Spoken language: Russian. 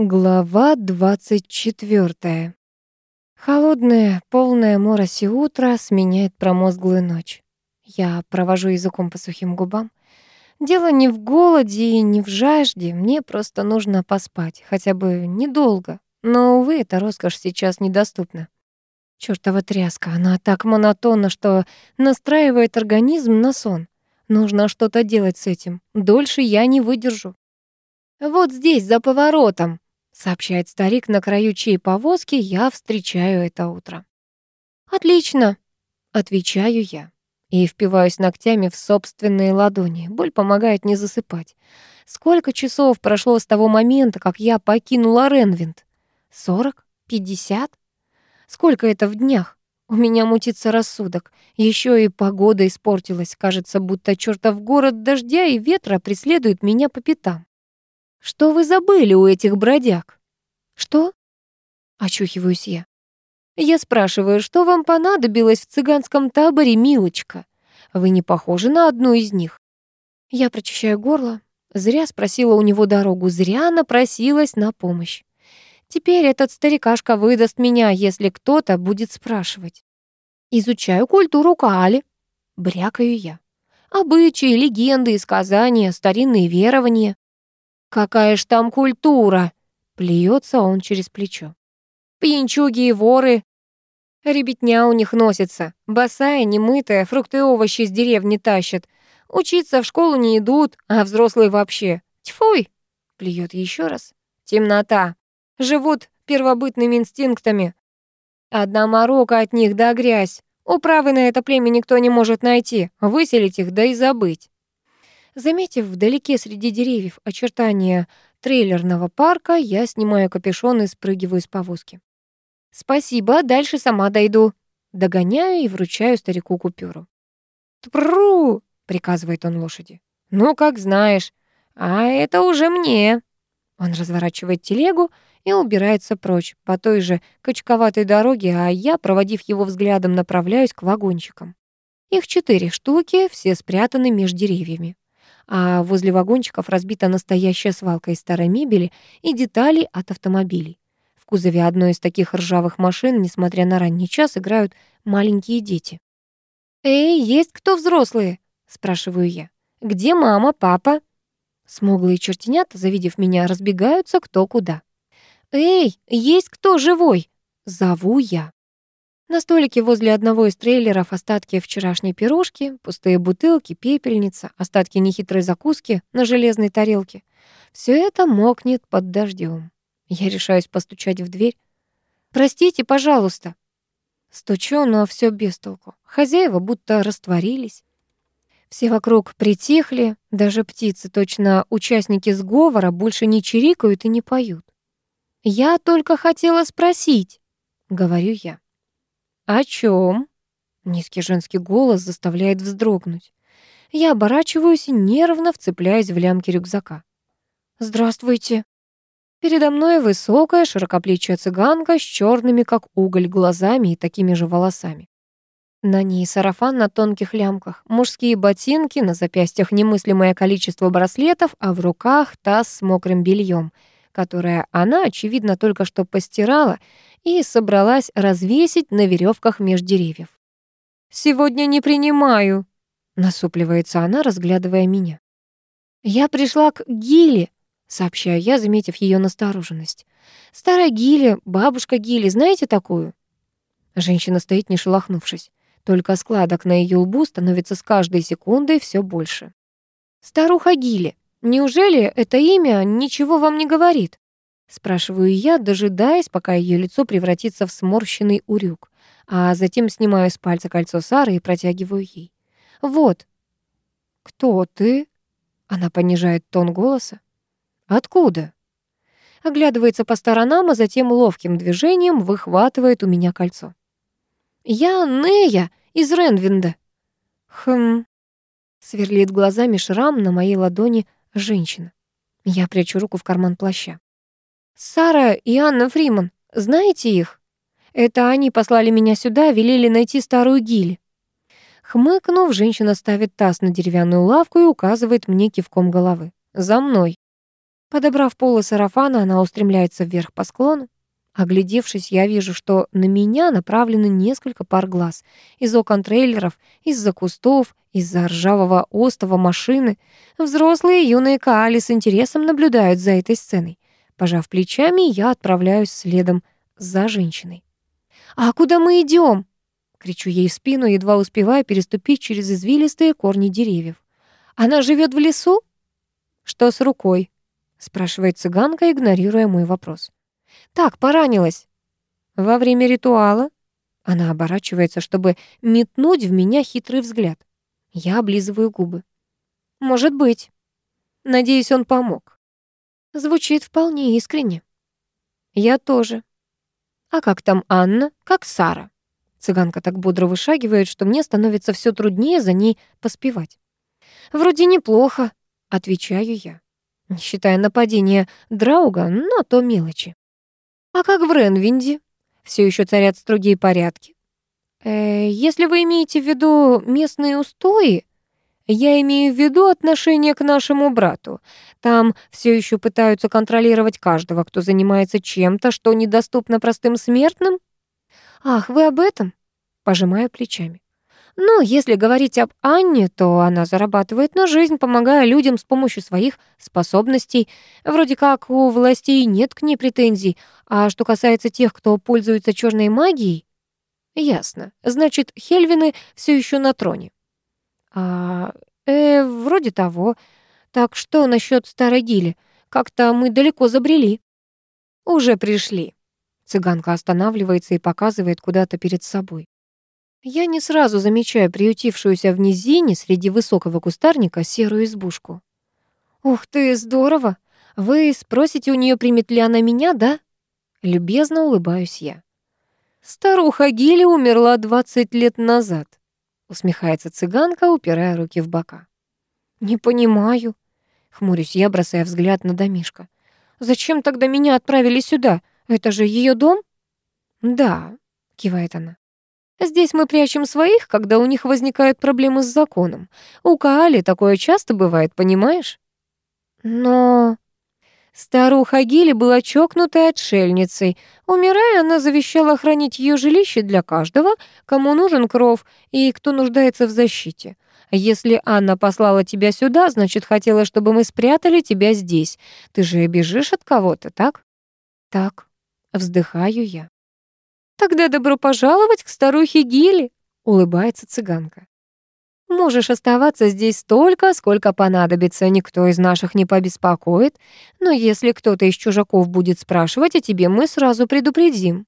Глава 24. Холодное, полное мороси утро сменяет промозглую ночь. Я провожу языком по сухим губам. Дело не в голоде и не в жажде, мне просто нужно поспать, хотя бы недолго. Но, увы, эта роскошь сейчас недоступна. Чёртова тряска, она так монотонна, что настраивает организм на сон. Нужно что-то делать с этим. Дольше я не выдержу. Вот здесь, за поворотом, сообщает старик на краю чьей повозки, я встречаю это утро. Отлично, отвечаю я и впиваюсь ногтями в собственные ладони. Боль помогает не засыпать. Сколько часов прошло с того момента, как я покинула Ренвинд? Сорок? Пятьдесят? Сколько это в днях? У меня мутится рассудок. Еще и погода испортилась. Кажется, будто чертов город дождя и ветра преследует меня по пятам. Что вы забыли у этих бродяг? Что? Очухиваюсь я. Я спрашиваю, что вам понадобилось в цыганском таборе, милочка? Вы не похожи на одну из них. Я прочищаю горло. Зря спросила у него дорогу, зря напросилась на помощь. Теперь этот старикашка выдаст меня, если кто-то будет спрашивать. Изучаю культуру Каали. Брякаю я. Обычаи, легенды и сказания, старинные верования. «Какая ж там культура!» — плюется он через плечо. «Пьянчуги и воры. Ребятня у них носится. Босая, немытая, фрукты и овощи из деревни тащат. Учиться в школу не идут, а взрослые вообще. Тьфуй!» — плюет еще раз. «Темнота. Живут первобытными инстинктами. Одна морока от них да грязь. Управы на это племя никто не может найти. Выселить их да и забыть». Заметив вдалеке среди деревьев очертания трейлерного парка, я снимаю капюшон и спрыгиваю с повозки. «Спасибо, дальше сама дойду». Догоняю и вручаю старику купюру. «Тпру!» — приказывает он лошади. «Ну, как знаешь. А это уже мне». Он разворачивает телегу и убирается прочь по той же качковатой дороге, а я, проводив его взглядом, направляюсь к вагончикам. Их четыре штуки, все спрятаны меж деревьями а возле вагончиков разбита настоящая свалка из старой мебели и деталей от автомобилей. В кузове одной из таких ржавых машин, несмотря на ранний час, играют маленькие дети. «Эй, есть кто взрослые?» — спрашиваю я. «Где мама, папа?» Смуглые чертенята, завидев меня, разбегаются кто куда. «Эй, есть кто живой?» — зову я. На столике возле одного из трейлеров остатки вчерашней пирожки, пустые бутылки, пепельница, остатки нехитрой закуски на железной тарелке. Все это мокнет под дождем. Я решаюсь постучать в дверь. «Простите, пожалуйста». Стучу, но все без толку. Хозяева будто растворились. Все вокруг притихли, даже птицы, точно участники сговора, больше не чирикают и не поют. «Я только хотела спросить», — говорю я. «О чем? Низкий женский голос заставляет вздрогнуть. Я оборачиваюсь и нервно вцепляюсь в лямки рюкзака. «Здравствуйте». Передо мной высокая, широкоплечья цыганка с черными, как уголь, глазами и такими же волосами. На ней сарафан на тонких лямках, мужские ботинки, на запястьях немыслимое количество браслетов, а в руках таз с мокрым бельем, которое она, очевидно, только что постирала и собралась развесить на веревках меж деревьев. «Сегодня не принимаю», — насупливается она, разглядывая меня. «Я пришла к Гиле», — сообщаю я, заметив ее настороженность. «Старая Гиле, бабушка Гиле, знаете такую?» Женщина стоит, не шелохнувшись. Только складок на ее лбу становится с каждой секундой все больше. «Старуха Гиле, неужели это имя ничего вам не говорит?» Спрашиваю я, дожидаясь, пока ее лицо превратится в сморщенный урюк, а затем снимаю с пальца кольцо Сары и протягиваю ей. «Вот». «Кто ты?» Она понижает тон голоса. «Откуда?» Оглядывается по сторонам, а затем ловким движением выхватывает у меня кольцо. «Я Нея из Ренвинда». «Хм...» Сверлит глазами шрам на моей ладони женщина. Я прячу руку в карман плаща. Сара и Анна Фриман. Знаете их? Это они послали меня сюда, велели найти старую гиль. Хмыкнув, женщина ставит таз на деревянную лавку и указывает мне кивком головы. «За мной». Подобрав полы сарафана, она устремляется вверх по склону. Оглядевшись, я вижу, что на меня направлены несколько пар глаз. Из окон трейлеров, из-за кустов, из-за ржавого остова машины. Взрослые и юные Каали с интересом наблюдают за этой сценой. Пожав плечами, я отправляюсь следом за женщиной. «А куда мы идем? Кричу ей в спину, едва успевая переступить через извилистые корни деревьев. «Она живет в лесу?» «Что с рукой?» — спрашивает цыганка, игнорируя мой вопрос. Так, поранилась. Во время ритуала она оборачивается, чтобы метнуть в меня хитрый взгляд. Я облизываю губы. Может быть. Надеюсь, он помог. Звучит вполне искренне. Я тоже. А как там Анна? Как Сара? Цыганка так бодро вышагивает, что мне становится все труднее за ней поспевать. Вроде неплохо, отвечаю я, не считая нападения Драуга, но то мелочи. А как в Ренвинде? Все еще царят строгие порядки. Э, если вы имеете в виду местные устои, я имею в виду отношение к нашему брату. Там все еще пытаются контролировать каждого, кто занимается чем-то, что недоступно простым смертным. Ах, вы об этом? Пожимаю плечами. Ну, если говорить об Анне, то она зарабатывает на жизнь, помогая людям с помощью своих способностей. Вроде как у властей нет к ней претензий. А что касается тех, кто пользуется черной магией, ясно. Значит, Хельвины все еще на троне. А, э, вроде того. Так что насчет старой гили? Как-то мы далеко забрели. Уже пришли. Цыганка останавливается и показывает куда-то перед собой. Я не сразу замечаю приютившуюся в низине среди высокого кустарника серую избушку. «Ух ты, здорово! Вы спросите у нее, примет ли она меня, да?» Любезно улыбаюсь я. «Старуха Гели умерла 20 лет назад», — усмехается цыганка, упирая руки в бока. «Не понимаю», — хмурюсь я, бросая взгляд на домишко. «Зачем тогда меня отправили сюда? Это же ее дом?» «Да», — кивает она. Здесь мы прячем своих, когда у них возникают проблемы с законом. У Каали такое часто бывает, понимаешь? Но... Старуха Гили была чокнутой отшельницей. Умирая, она завещала хранить ее жилище для каждого, кому нужен кров и кто нуждается в защите. Если Анна послала тебя сюда, значит, хотела, чтобы мы спрятали тебя здесь. Ты же бежишь от кого-то, так? Так, вздыхаю я. «Тогда добро пожаловать к старухе Гили», — улыбается цыганка. «Можешь оставаться здесь столько, сколько понадобится, никто из наших не побеспокоит, но если кто-то из чужаков будет спрашивать о тебе, мы сразу предупредим».